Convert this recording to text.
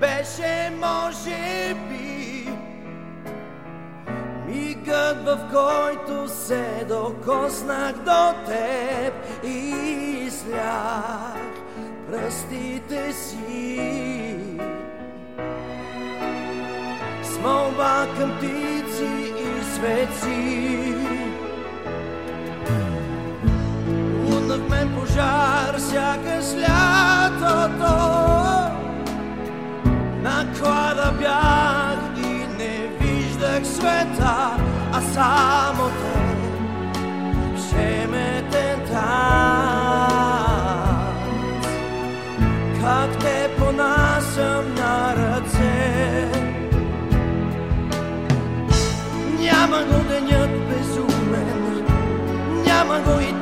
беше може би Мигът в който се докоснах до теб и слях пръстите си. С молба към птици и светци. Лунах мен пожар, сякаш лятото а само те Шеметен танц. Как те понасям на ръце. Няма го денят безумен Няма го и